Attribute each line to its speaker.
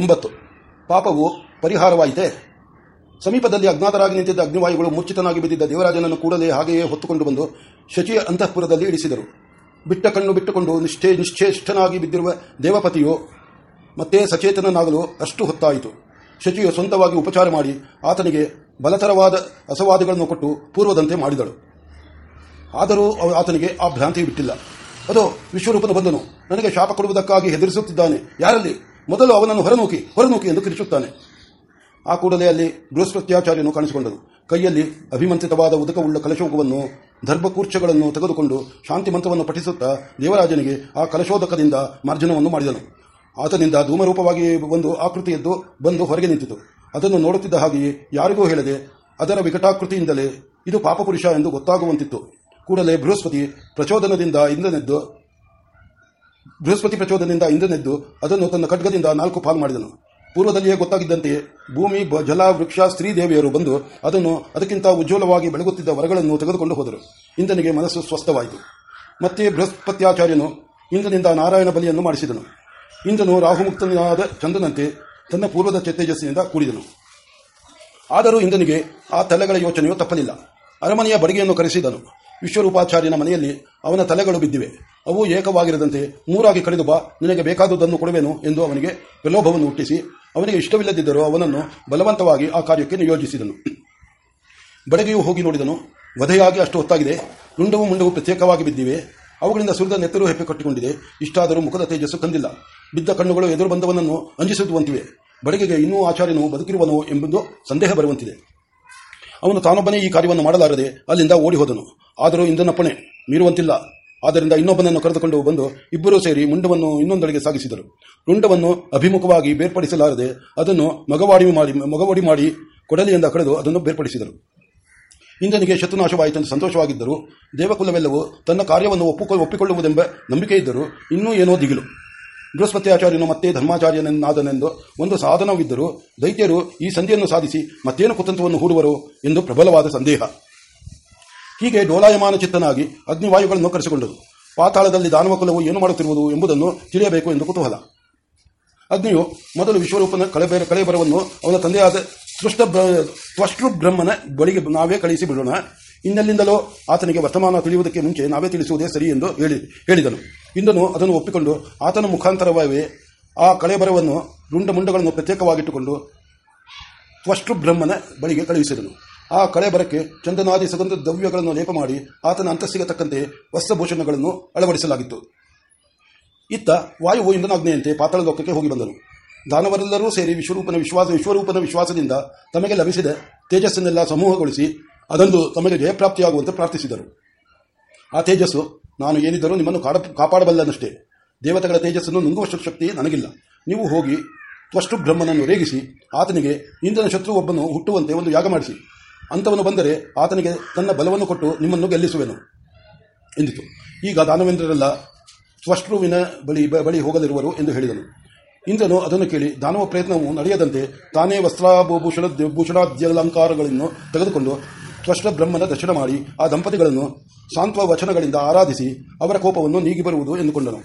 Speaker 1: ಒಂಬತ್ತು ಪಾಪವು ಪರಿಹಾರವಾಯಿತೆ ಸಮೀಪದಲ್ಲಿ ಅಜ್ಞಾತರಾಗಿ ನಿಂತಿದ್ದ ಅಗ್ನಿವಾಯುಗಳು ಮುಚ್ಚಿತನಾಗಿ ಬಿದ್ದಿದ್ದ ದೇವರಾಜನನ್ನು ಕೂಡಲೇ ಹಾಗೆಯೇ ಹೊತ್ತುಕೊಂಡು ಬಂದು ಶಚಿಯ ಅಂತಃಪುರದಲ್ಲಿ ಇಳಿಸಿದರು ಬಿಟ್ಟ ಕಣ್ಣು ಬಿಟ್ಟುಕೊಂಡು ನಿಷ್ಠೆ ನಿಶ್ಚೇಷ್ಠನಾಗಿ ಬಿದ್ದಿರುವ ದೇವಪತಿಯು ಮತ್ತೆ ಸಚೇತನನಾಗಲು ಅಷ್ಟು ಹೊತ್ತಾಯಿತು ಶಚಿಯು ಸ್ವಂತವಾಗಿ ಉಪಚಾರ ಮಾಡಿ ಆತನಿಗೆ ಬಲತರವಾದ ಅಸವಾದಗಳನ್ನು ಕೊಟ್ಟು ಪೂರ್ವದಂತೆ ಮಾಡಿದಳು ಆದರೂ ಆತನಿಗೆ ಆ ಭ್ರಾಂತಿ ಬಿಟ್ಟಿಲ್ಲ ಅದೋ ವಿಶ್ವರೂಪನು ಬಂದನು ನನಗೆ ಶಾಪ ಕೊಡುವುದಕ್ಕಾಗಿ ಹೆದರಿಸುತ್ತಿದ್ದಾನೆ ಯಾರಲ್ಲಿ ಮೊದಲು ಅವನನ್ನು ಹೊರನೂಕಿ ಹೊರನೂಕಿ ಎಂದು ಕಿರಿಚುತ್ತಾನೆ ಆ ಕೂಡಲೇ ಅಲ್ಲಿ ಬೃಹಸ್ಪತ್ಯಾಚಾರ್ಯನು ಕಾಣಿಸಿಕೊಂಡರು ಕೈಯಲ್ಲಿ ಅಭಿಮಂತ್ರಿತವಾದ ಉದಕವುಳ್ಳ ಕಲಶೋಗವನ್ನು ಧರ್ಮಕೂರ್ಛಗಳನ್ನು ತೆಗೆದುಕೊಂಡು ಶಾಂತಿ ಮಂತ್ರವನ್ನು ಪಠಿಸುತ್ತಾ ದೇವರಾಜನಿಗೆ ಆ ಕಲಶೋದಕದಿಂದ ಮಾರ್ಜನವನ್ನು ಮಾಡಿದನು ಆತನಿಂದ ಧೂಮರೂಪವಾಗಿ ಒಂದು ಆಕೃತಿ ಎದ್ದು ಬಂದು ಹೊರಗೆ ನಿಂತಿತು ಅದನ್ನು ನೋಡುತ್ತಿದ್ದ ಹಾಗೆಯೇ ಯಾರಿಗೂ ಹೇಳದೆ ಅದರ ವಿಕಟಾಕೃತಿಯಿಂದಲೇ ಇದು ಪಾಪಪುರುಷ ಎಂದು ಗೊತ್ತಾಗುವಂತಿತ್ತು ಕೂಡಲೇ ಬೃಹಸ್ಪತಿ ಪ್ರಚೋದನದಿಂದ ಇಂದನೆದ್ದು ಬೃಹಸ್ಪತಿ ಪ್ರಚೋದನೆಯಿಂದ ಇಂದ್ರನೆದ್ದು ಅದನ್ನು ತನ್ನ ಖಡ್ಗದಿಂದ ನಾಲ್ಕು ಪಾಲು ಮಾಡಿದನು ಪೂರ್ವದಲ್ಲಿಯೇ ಗೊತ್ತಾಗಿದ್ದಂತೆ ಭೂಮಿ ಜಲ ವೃಕ್ಷ ಸ್ತ್ರೀ ದೇವಿಯರು ಬಂದು ಅದನ್ನು ಅದಕ್ಕಿಂತ ಉಜ್ವಲವಾಗಿ ಬೆಳಗುತ್ತಿದ್ದ ವರಗಳನ್ನು ತೆಗೆದುಕೊಂಡು ಹೋದರು ಇಂದ್ರನಿಗೆ ಮನಸ್ಸು ಸ್ವಸ್ಥವಾಯಿತು ಮತ್ತೆ ಬೃಹಸ್ಪತ್ಯಾಚಾರ್ಯನು ಇಂದ್ರನಿಂದ ನಾರಾಯಣ ಬಲಿಯನ್ನು ಮಾಡಿಸಿದನು ಇಂದನು ರಾಹುಮುಕ್ತನಾದ ಚಂದನಂತೆ ತನ್ನ ಪೂರ್ವದ ಚೇತೇಜಸ್ಸಿನಿಂದ ಕೂಡಿದನು ಆದರೂ ಇಂದನಿಗೆ ಆ ತಲೆಗಳ ಯೋಚನೆಯು ತಪ್ಪಲಿಲ್ಲ ಅರಮನೆಯ ಬಡಿಗೆಯನ್ನು ಕರೆಸಿದನು ವಿಶ್ವರೂಪಾಚಾರ್ಯನ ಮನೆಯಲ್ಲಿ ಅವನ ತಲೆಗಳು ಬಿದ್ದಿವೆ ಅವು ಏಕವಾಗಿರದಂತೆ ಮೂರಾಗಿ ಕಳೆದು ಬಾ ನಿನಗೆ ಬೇಕಾದುದನ್ನು ಕೊಡುವೆನು ಎಂದು ಅವನಿಗೆ ಪ್ರಲೋಭವನ್ನು ಹುಟ್ಟಿಸಿ ಅವನಿಗೆ ಇಷ್ಟವಿಲ್ಲದಿದ್ದರೂ ಅವನನ್ನು ಬಲವಂತವಾಗಿ ಆ ಕಾರ್ಯಕ್ಕೆ ನಿಯೋಜಿಸಿದನು ಬಡಗೆಯು ಹೋಗಿ ನೋಡಿದನು ವಧೆಯಾಗಿ ಅಷ್ಟು ಹೊತ್ತಾಗಿದೆ ರುಂಡವು ಮುಂಡವು ಪ್ರತ್ಯೇಕವಾಗಿ ಬಿದ್ದಿವೆ ಅವುಗಳಿಂದ ಸುರಿದ ನೆತ್ತರು ಹೆಪ್ಪೆ ಕಟ್ಟಿಕೊಂಡಿದೆ ಇಷ್ಟಾದರೂ ಮುಖದ ತೇಜಸ್ಸು ಕಂದಿಲ್ಲ ಬಿದ್ದ ಕಣ್ಣುಗಳು ಎದುರು ಬಂದವನನ್ನು ಅಂಜಿಸುತ್ತುವಂತಿವೆ ಬಡಗಿಗೆ ಇನ್ನೂ ಆಚಾರ್ಯನು ಬದುಕಿರುವನು ಎಂಬುದು ಸಂದೇಹ ಬರುವಂತಿದೆ ಅವನು ತಾನೊಬ್ಬನೇ ಈ ಕಾರ್ಯವನ್ನು ಮಾಡಲಾರದೆ ಅಲ್ಲಿಂದ ಓಡಿ ಹೋದನು ಆದರೂ ಇಂದನಪ್ಪಣೆ ಮೀರುವಂತಿಲ್ಲ ಆದ್ದರಿಂದ ಇನ್ನೊಬ್ಬನನ್ನು ಕರೆದುಕೊಂಡು ಬಂದು ಇಬ್ಬರೂ ಸೇರಿ ಮುಂಡವನ್ನು ಇನ್ನೊಂದೆಡೆಗೆ ಸಾಗಿಸಿದರು ರುಂಡವನ್ನು ಅಭಿಮುಖವಾಗಿ ಬೇರ್ಪಡಿಸಲಾರದೆ ಅದನ್ನು ಮಗವಾಡಿ ಮಾಡಿ ಮಗವಾಡಿ ಮಾಡಿ ಕೊಡಲಿಯಿಂದ ಕಳೆದು ಅದನ್ನು ಬೇರ್ಪಡಿಸಿದರು ಇಂದ್ರನಿಗೆ ಶತ್ರುನಾಶವಾಯಿತೆಂದು ಸಂತೋಷವಾಗಿದ್ದರು ದೇವಕುಲವೆಲ್ಲವೂ ತನ್ನ ಕಾರ್ಯವನ್ನು ಒಪ್ಪು ಒಪ್ಪಿಕೊಳ್ಳುವುದೆಂಬ ನಂಬಿಕೆ ಇದ್ದರು ಇನ್ನೂ ಏನೋ ದಿಗಿಲು ಬೃಹಸ್ಪತಿ ಆಚಾರ್ಯನು ಮತ್ತೆ ಧರ್ಮಾಚಾರ್ಯನನ್ನಾದನೆಂದು ಒಂದು ಸಾಧನವಿದ್ದರೂ ದೈತ್ಯರು ಈ ಸಂಧಿಯನ್ನು ಸಾಧಿಸಿ ಮತ್ತೇನು ಕುತಂತ್ರವನ್ನು ಹೂಡುವರು ಎಂದು ಪ್ರಬಲವಾದ ಸಂದೇಹ ಹೀಗೆ ಡೋಲಾಯಮಾನ ಚಿತ್ತನಾಗಿ ಅಗ್ನಿವಾಯುಗಳನ್ನು ಕರೆಸಿಕೊಂಡರು ಪಾತಾಳದಲ್ಲಿ ದಾನವಕುಲವು ಏನು ಮಾಡುತ್ತಿರುವುದು ಎಂಬುದನ್ನು ತಿಳಿಯಬೇಕು ಎಂದು ಕುತೂಹಲ ಅಗ್ನಿಯು ಮೊದಲು ವಿಶ್ವರೂಪನ ಕಳೆಬೇರ ಕಳೆಬರವನ್ನು ಅವನ ತಂದೆಯಾದ ಸೃಷ್ಟ ಬ್ರಹ್ಮನ ಬಳಿಗೆ ನಾವೇ ಕಳಿಸಿ ಬಿಡೋಣ ಇನ್ನೆಲ್ಲಿಂದಲೋ ಆತನಿಗೆ ವರ್ತಮಾನ ತಿಳಿಯುವುದಕ್ಕೆ ಮುಂಚೆ ನಾವೇ ತಿಳಿಸುವುದೇ ಸರಿ ಎಂದು ಹೇಳಿ ಹೇಳಿದನು ಇಂದನು ಅದನ್ನು ಒಪ್ಪಿಕೊಂಡು ಆತನ ಮುಖಾಂತರವಾಗಿ ಆ ಕಳೆಬರವನ್ನು ರುಂಡ ಮುಂಡಗಳನ್ನು ಪ್ರತ್ಯೇಕವಾಗಿಟ್ಟುಕೊಂಡು ಬ್ರಹ್ಮನ ಬಳಿಗೆ ಕಳುಹಿಸಿದನು ಆ ಕಳೆ ಬರಕ್ಕೆ ಚಂದನಾದಿ ಸುಗಂಧ ದ್ರವ್ಯಗಳನ್ನು ಲೇಪ ಮಾಡಿ ಆತನ ಅಂತಸ್ಸಿಗೆ ತಕ್ಕಂತೆ ವಸ್ತ್ರಭೂಷಣಗಳನ್ನು ಅಳವಡಿಸಲಾಗಿತ್ತು ಇತ್ತ ವಾಯುವು ಇಂಧನಾಜ್ಞೆಯಂತೆ ಪಾತಾಳ ಲೋಕಕ್ಕೆ ಹೋಗಿ ಬಂದರು ದಾನವರೆಲ್ಲರೂ ಸೇರಿ ವಿಶ್ವರೂಪನ ವಿಶ್ವಾಸ ವಿಶ್ವರೂಪನ ವಿಶ್ವಾಸದಿಂದ ತಮಗೆ ಲಭಿಸಿದ ತೇಜಸ್ಸನ್ನೆಲ್ಲ ಸಮೂಹಗೊಳಿಸಿ ಅದೊಂದು ತಮಗೆ ಜಯಪ್ರಾಪ್ತಿಯಾಗುವಂತೆ ಪ್ರಾರ್ಥಿಸಿದರು ಆ ತೇಜಸ್ಸು ನಾನು ಏನಿದ್ದರೂ ನಿಮ್ಮನ್ನು ಕಾಪಾಡಬಲ್ಲನಷ್ಟೇ ದೇವತೆಗಳ ತೇಜಸ್ಸನ್ನು ನುಂಗುವಷ್ಟು ಶಕ್ತಿ ನನಗಿಲ್ಲ ನೀವು ಹೋಗಿ ತ್ವಷ್ಟು ಬ್ರಹ್ಮನನ್ನು ರೇಗಿಸಿ ಆತನಿಗೆ ಇಂದ್ರನ ಶತ್ರು ಒಬ್ಬನು ಹುಟ್ಟುವಂತೆ ಒಂದು ಯಾಗ ಮಾಡಿಸಿ ಅಂಥವನು ಬಂದರೆ ಆತನಿಗೆ ತನ್ನ ಬಲವನ್ನು ಕೊಟ್ಟು ನಿಮ್ಮನ್ನು ಗೆಲ್ಲಿಸುವೆನು ಎಂದಿತು ಈಗ ದಾನವೇಂದ್ರರೆಲ್ಲ ತ್ವಷ್ಟ್ರುವಿನ ಬಳಿ ಬಳಿ ಹೋಗಲಿರುವರು ಎಂದು ಹೇಳಿದನು ಇಂದ್ರನು ಅದನ್ನು ಕೇಳಿ ದಾನವ ಪ್ರಯತ್ನವು ನಡೆಯದಂತೆ ತಾನೇ ವಸ್ತ್ರಾಭೂಷಣ ಭೂಷಣಾದ್ಯಲಂಕಾರಗಳನ್ನು ತೆಗೆದುಕೊಂಡು ತ್ವಷ್ಟ ಬ್ರಹ್ಮನ ದರ್ಶನ ಮಾಡಿ ಆ ದಂಪತಿಗಳನ್ನು ಸಾಂತ್ವ ವಚನಗಳಿಂದ ಆರಾಧಿಸಿ ಅವರ ಕೋಪವನ್ನು ನೀಗಿ ಬರುವುದು ಎಂದುಕೊಂಡನು